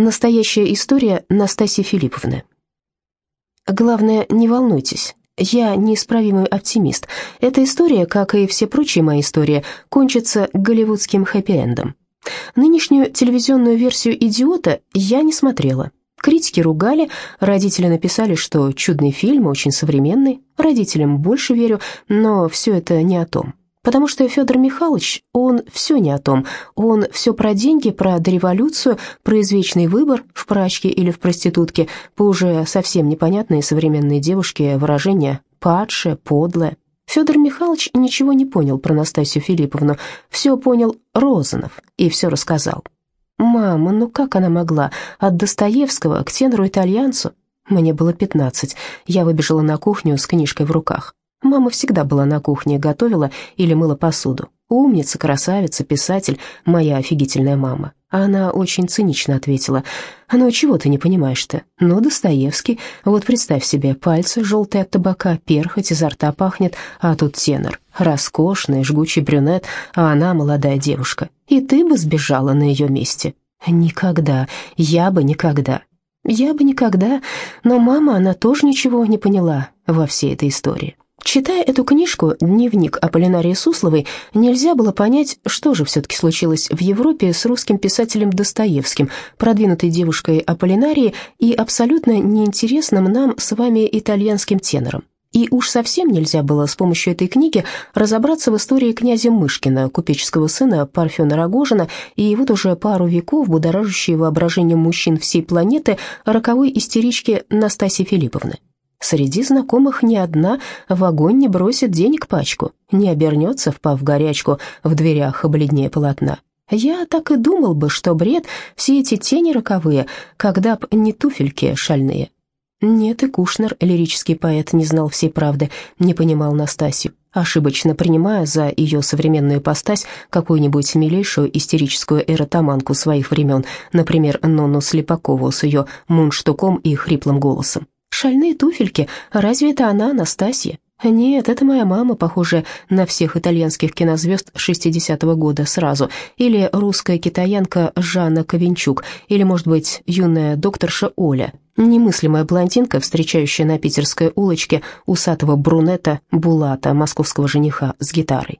Настоящая история Настасьи Филипповны. Главное, не волнуйтесь. Я неисправимый оптимист. Эта история, как и все прочие мои истории, кончится голливудским хэппи-эндом. Нынешнюю телевизионную версию «Идиота» я не смотрела. Критики ругали, родители написали, что чудный фильм, очень современный. Родителям больше верю, но все это не о том. Потому что Федор Михайлович, он все не о том. Он все про деньги, про дореволюцию, про извечный выбор в прачке или в проститутке, по уже совсем непонятные современные девушке выражения «падшая», «подлая». Федор Михайлович ничего не понял про Настасью Филипповну, все понял Розанов и все рассказал. «Мама, ну как она могла? От Достоевского к тенору-итальянцу?» Мне было пятнадцать. Я выбежала на кухню с книжкой в руках. Мама всегда была на кухне, готовила или мыла посуду. Умница, красавица, писатель, моя офигительная мама. А она очень цинично ответила. «Ну, чего ты не понимаешь-то? Ну, Достоевский. Вот представь себе, пальцы желтые от табака, перхоть изо рта пахнет, а тут тенор. Роскошный, жгучий брюнет, а она молодая девушка. И ты бы сбежала на ее месте?» «Никогда. Я бы никогда». «Я бы никогда. Но мама, она тоже ничего не поняла во всей этой истории». Читая эту книжку «Дневник Аполлинарии Сусловой», нельзя было понять, что же все-таки случилось в Европе с русским писателем Достоевским, продвинутой девушкой Аполлинарией и абсолютно неинтересным нам с вами итальянским тенором. И уж совсем нельзя было с помощью этой книги разобраться в истории князя Мышкина, купеческого сына Парфена Рогожина, и вот уже пару веков будоражащей воображение мужчин всей планеты роковой истерички Настасьи Филипповны. Среди знакомых ни одна в огонь не бросит денег пачку, не обернется, впав в горячку, в дверях бледнее полотна. Я так и думал бы, что бред, все эти тени роковые, когда б не туфельки шальные. Нет, и Кушнер, лирический поэт, не знал всей правды, не понимал Настасью, ошибочно принимая за ее современную постась какую-нибудь милейшую истерическую эротоманку своих времен, например, Нонну Слепакову с ее мундштуком и хриплым голосом. Шальные туфельки, разве это она, Анастасия? Нет, это моя мама, похожая на всех итальянских кинозвезд 60-го года сразу, или русская китаянка Жанна Ковенчук, или, может быть, юная докторша Оля, немыслимая блондинка, встречающая на питерской улочке усатого брунета Булата, московского жениха с гитарой.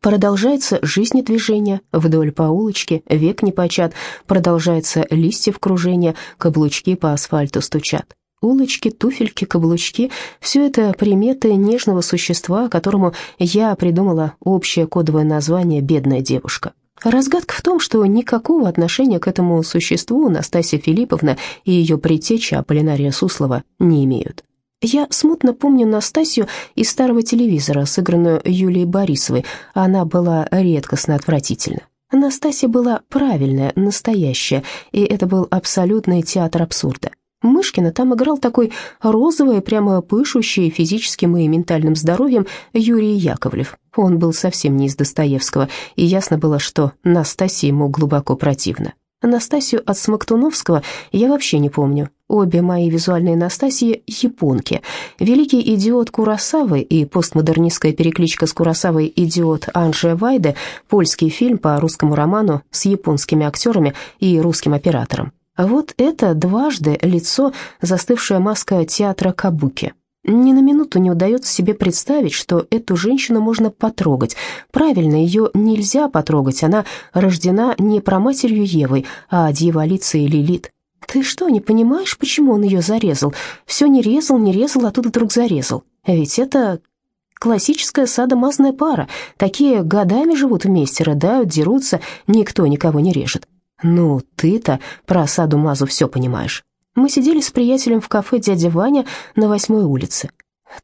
Продолжается жизнедвижение вдоль по улочке, век не почат, продолжается листьев кружения, каблучки по асфальту стучат. Улочки, туфельки, каблучки — все это приметы нежного существа, которому я придумала общее кодовое название «бедная девушка». Разгадка в том, что никакого отношения к этому существу Настасья Филипповна и ее предтеча Аполлинария Суслова не имеют. Я смутно помню Настасью из старого телевизора, сыгранную Юлией Борисовой. Она была редкостно отвратительна. Настасья была правильная, настоящая, и это был абсолютный театр абсурда. Мышкина там играл такой розовый, прямо пышущий физическим и ментальным здоровьем Юрий Яковлев. Он был совсем не из Достоевского, и ясно было, что Настасье ему глубоко противно. Настасью от Смоктуновского я вообще не помню. Обе мои визуальные Настасьи — японки. Великий идиот Курасавы и постмодернистская перекличка с Курасавой «Идиот» Анжи Вайде — польский фильм по русскому роману с японскими актерами и русским оператором. А вот это дважды лицо, застывшая маска театра Кабуки. Ни на минуту не удается себе представить, что эту женщину можно потрогать. Правильно, ее нельзя потрогать, она рождена не проматерью Евой, а дьяволицей Лилит. Ты что, не понимаешь, почему он ее зарезал? Все не резал, не резал, а тут вдруг зарезал. Ведь это классическая садомазная пара. Такие годами живут вместе, рыдают, дерутся, никто никого не режет. «Ну, ты-то про Саду Мазу все понимаешь. Мы сидели с приятелем в кафе «Дядя Ваня» на восьмой улице.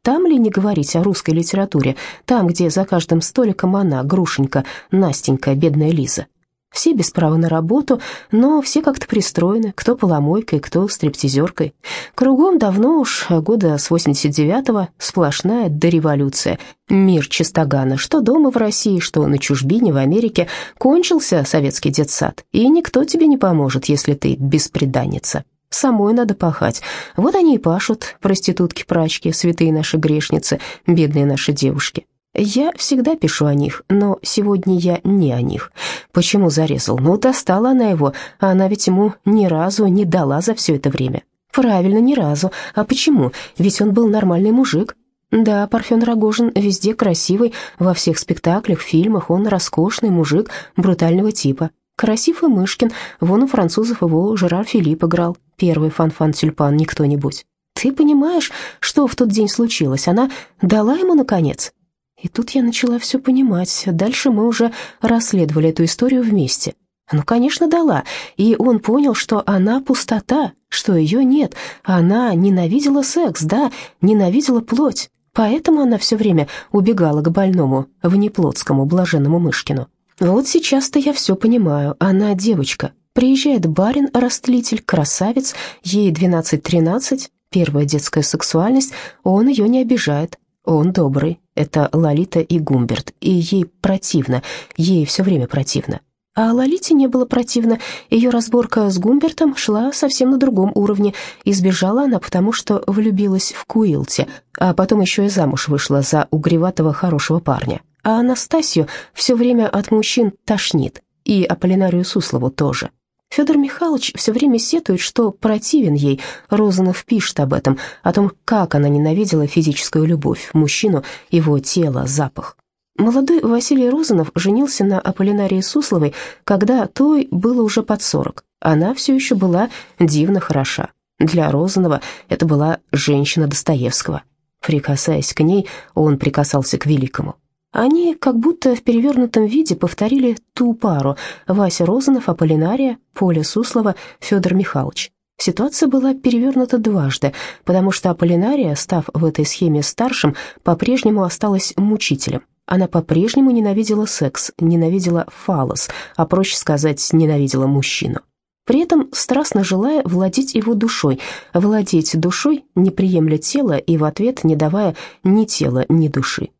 Там ли не говорить о русской литературе, там, где за каждым столиком она, Грушенька, Настенька, бедная Лиза. Все без права на работу, но все как-то пристроены, кто поломойкой, кто стриптизеркой. Кругом давно уж, года с 89-го, сплошная дореволюция. Мир чистогана, что дома в России, что на чужбине в Америке, кончился советский детсад, и никто тебе не поможет, если ты беспреданница. Самой надо пахать. Вот они и пашут, проститутки-прачки, святые наши грешницы, бедные наши девушки. Я всегда пишу о них, но сегодня я не о них. Почему зарезал? Ну, достала она его, а она ведь ему ни разу не дала за все это время. Правильно, ни разу. А почему? Ведь он был нормальный мужик. Да, Парфен Рогожин везде красивый, во всех спектаклях, фильмах он роскошный мужик брутального типа. Красив и Мышкин, вон у французов его Жерар Филипп играл, первый Фанфан-Тюльпан, не кто-нибудь. Ты понимаешь, что в тот день случилось? Она дала ему, наконец, и тут я начала все понимать. Дальше мы уже расследовали эту историю вместе. Ну, конечно, дала. И он понял, что она пустота, что ее нет. Она ненавидела секс, да, ненавидела плоть. Поэтому она все время убегала к больному, внеплотскому, блаженному Мышкину. Вот сейчас-то я все понимаю. Она девочка. Приезжает барин-растлитель, красавец, ей 12-13, первая детская сексуальность, он ее не обижает. Он добрый, это Лолита и Гумберт, и ей противно, ей все время противно. А Лолите не было противно, ее разборка с Гумбертом шла совсем на другом уровне, и сбежала она потому, что влюбилась в Куилте, а потом еще и замуж вышла за угреватого хорошего парня. А Анастасию все время от мужчин тошнит, и Аполлинарию Суслову тоже. Федор Михайлович все время сетует, что противен ей. Розанов пишет об этом, о том, как она ненавидела физическую любовь, мужчину, его тело, запах. Молодой Василий Розанов женился на Аполлинарии Сусловой, когда той было уже под сорок. Она все еще была дивно хороша. Для Розанова это была женщина Достоевского. Прикасаясь к ней, он прикасался к великому. Они как будто в перевернутом виде повторили ту пару Вася Розанов, Аполлинария, Поля Суслова, Федор Михайлович. Ситуация была перевернута дважды, потому что Аполлинария, став в этой схеме старшим, по-прежнему осталась мучителем. Она по-прежнему ненавидела секс, ненавидела фалос, а проще сказать, ненавидела мужчину. При этом страстно желая владеть его душой, владеть душой, не приемля тела и в ответ не давая ни тела, ни души.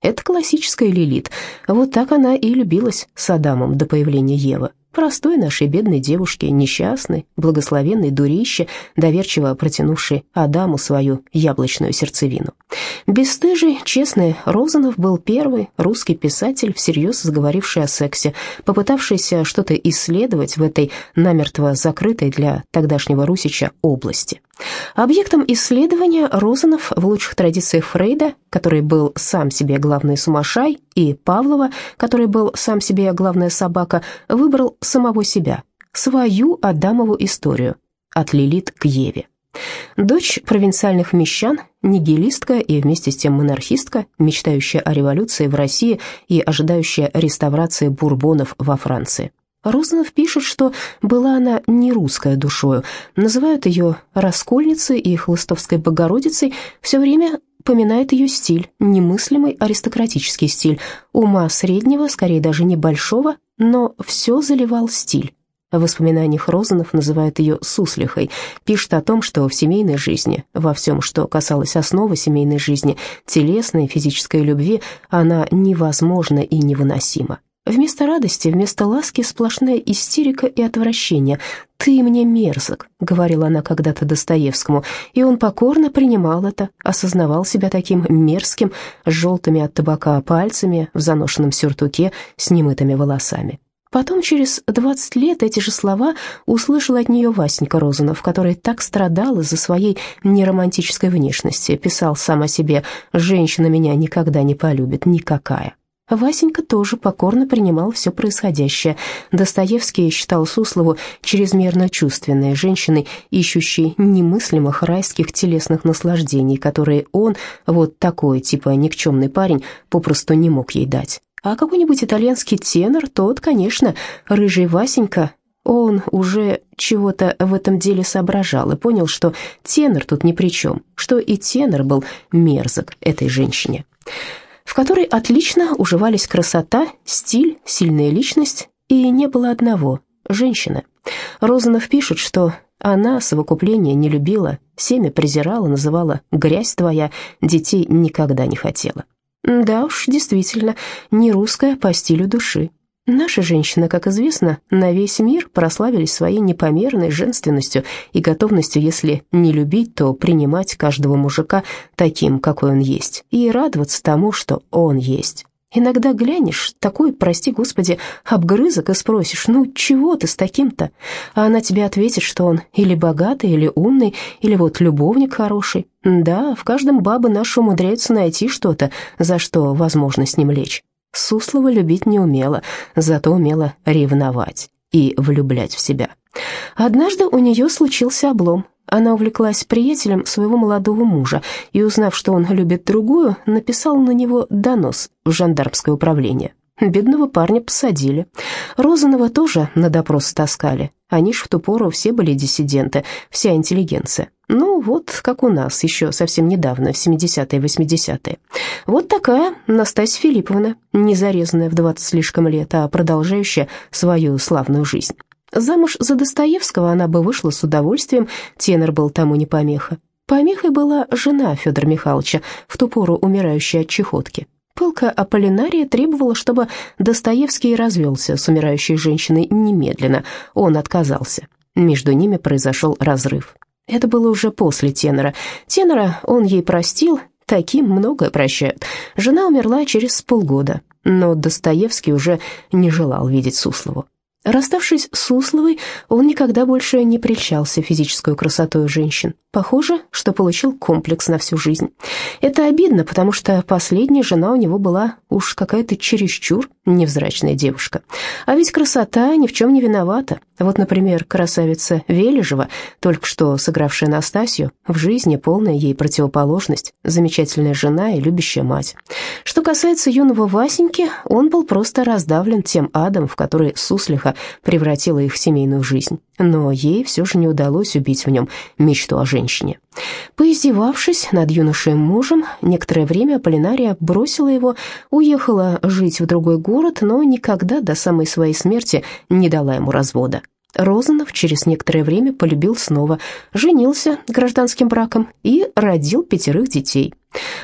Это классическая Лилит. Вот так она и любилась с Адамом до появления Евы простой нашей бедной девушке, несчастной, благословенной дурище, доверчиво протянувшей Адаму свою яблочную сердцевину. Бесстыжий, честный Розанов был первый русский писатель, всерьез заговоривший о сексе, попытавшийся что-то исследовать в этой намертво закрытой для тогдашнего Русича области. Объектом исследования Розанов в лучших традициях Фрейда, который был сам себе главный сумасшай, и Павлова, который был сам себе главная собака, выбрал самого себя, свою Адамову историю, от Лилит к Еве. Дочь провинциальных мещан, нигилистка и вместе с тем монархистка, мечтающая о революции в России и ожидающая реставрации бурбонов во Франции. Розанов пишет, что была она не русская душою, называют ее раскольницей и хлыстовской богородицей, все время поминает ее стиль, немыслимый аристократический стиль, ума среднего, скорее даже небольшого, но все заливал стиль. В воспоминаниях Розанов называют ее «суслихой», пишет о том, что в семейной жизни, во всем, что касалось основы семейной жизни, телесной, физической любви, она невозможна и невыносима. Вместо радости, вместо ласки сплошная истерика и отвращение. «Ты мне мерзок», — говорила она когда-то Достоевскому, и он покорно принимал это, осознавал себя таким мерзким, с желтыми от табака пальцами, в заношенном сюртуке, с немытыми волосами. Потом, через двадцать лет, эти же слова услышал от нее Васенька Розанов, который так страдал из-за своей неромантической внешности, писал сам о себе «Женщина меня никогда не полюбит, никакая». Васенька тоже покорно принимал все происходящее. Достоевский считал Суслову чрезмерно чувственной женщиной, ищущей немыслимых райских телесных наслаждений, которые он, вот такой типа никчемный парень, попросту не мог ей дать. А какой-нибудь итальянский тенор, тот, конечно, рыжий Васенька, он уже чего-то в этом деле соображал и понял, что тенор тут ни при чем, что и тенор был мерзок этой женщине в которой отлично уживались красота, стиль, сильная личность, и не было одного – женщины. Розанов пишет, что она совокупление не любила, семя презирала, называла «грязь твоя», детей никогда не хотела. Да уж, действительно, не русская по стилю души. Наши женщины, как известно, на весь мир прославились своей непомерной женственностью и готовностью, если не любить, то принимать каждого мужика таким, какой он есть, и радоваться тому, что он есть. Иногда глянешь, такой, прости господи, обгрызок и спросишь, ну чего ты с таким-то? А она тебе ответит, что он или богатый, или умный, или вот любовник хороший. Да, в каждом бабы наши умудряются найти что-то, за что возможно с ним лечь. Суслова любить не умела, зато умела ревновать и влюблять в себя. Однажды у нее случился облом. Она увлеклась приятелем своего молодого мужа и, узнав, что он любит другую, написала на него донос в жандармское управление. Бедного парня посадили. Розанова тоже на допрос таскали. Они ж в ту пору все были диссиденты, вся интеллигенция. Ну, вот как у нас еще совсем недавно, в 70-е, 80-е. Вот такая Настасья Филипповна, не зарезанная в 20 слишком лет, а продолжающая свою славную жизнь. Замуж за Достоевского она бы вышла с удовольствием, тенор был тому не помеха. Помехой была жена Федора Михайловича, в ту пору умирающая от чехотки. Пылка Аполлинария требовала, чтобы Достоевский развелся с умирающей женщиной немедленно. Он отказался. Между ними произошел разрыв. Это было уже после тенора. Тенора он ей простил, таким многое прощают. Жена умерла через полгода, но Достоевский уже не желал видеть Суслову. Расставшись с Сусловой, он никогда больше не прельщался физической красотой женщин. Похоже, что получил комплекс на всю жизнь. Это обидно, потому что последняя жена у него была уж какая-то чересчур невзрачная девушка. А ведь красота ни в чем не виновата. Вот, например, красавица Вележева, только что сыгравшая Настасью, в жизни полная ей противоположность, замечательная жена и любящая мать. Что касается юного Васеньки, он был просто раздавлен тем адом, в который Суслиха превратила их семейную жизнь. Но ей все же не удалось убить в нем мечту о женщине. Поиздевавшись над юношей мужем, некоторое время Полинария бросила его, уехала жить в другой город, но никогда до самой своей смерти не дала ему развода. Розанов через некоторое время полюбил снова, женился гражданским браком и родил пятерых детей.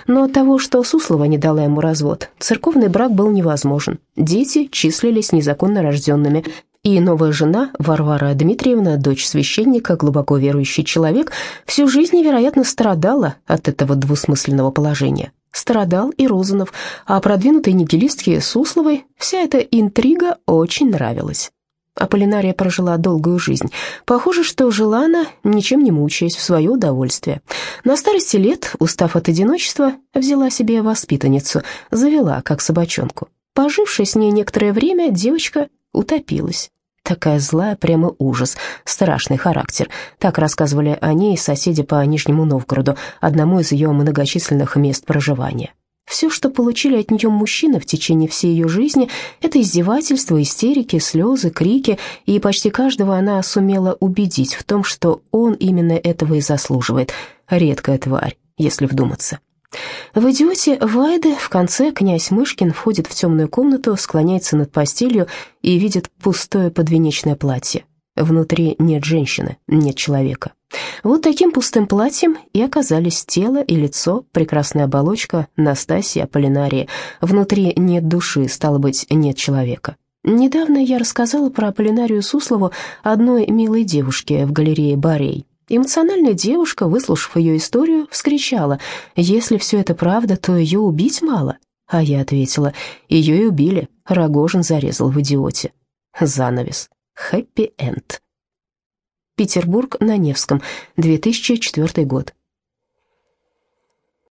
Но от того, что Суслова не дала ему развод, церковный брак был невозможен. Дети числились незаконно рожденными, и новая жена, Варвара Дмитриевна, дочь священника, глубоко верующий человек, всю жизнь невероятно страдала от этого двусмысленного положения. Страдал и Розанов, а продвинутой нигилистке Сусловой вся эта интрига очень нравилась. Аполлинария прожила долгую жизнь. Похоже, что жила она, ничем не мучаясь, в свое удовольствие. На старости лет, устав от одиночества, взяла себе воспитанницу, завела, как собачонку. Пожившая с ней некоторое время, девочка утопилась. Такая злая, прямо ужас, страшный характер. Так рассказывали о ней соседи по Нижнему Новгороду, одному из ее многочисленных мест проживания. Все, что получили от нее мужчины в течение всей ее жизни, это издевательства, истерики, слезы, крики, и почти каждого она сумела убедить в том, что он именно этого и заслуживает. Редкая тварь, если вдуматься. В «Идиоте» Вайды в конце князь Мышкин входит в темную комнату, склоняется над постелью и видит пустое подвенечное платье. Внутри нет женщины, нет человека. Вот таким пустым платьем и оказались тело и лицо, прекрасная оболочка Настасии Аполлинарии. Внутри нет души, стало быть, нет человека. Недавно я рассказала про Аполлинарию Суслову одной милой девушке в галерее Барей. Эмоциональная девушка, выслушав ее историю, вскричала, «Если все это правда, то ее убить мало». А я ответила, «Ее и убили, Рогожин зарезал в идиоте». Занавес. Хэппи-энд. Петербург на Невском, 2004 год.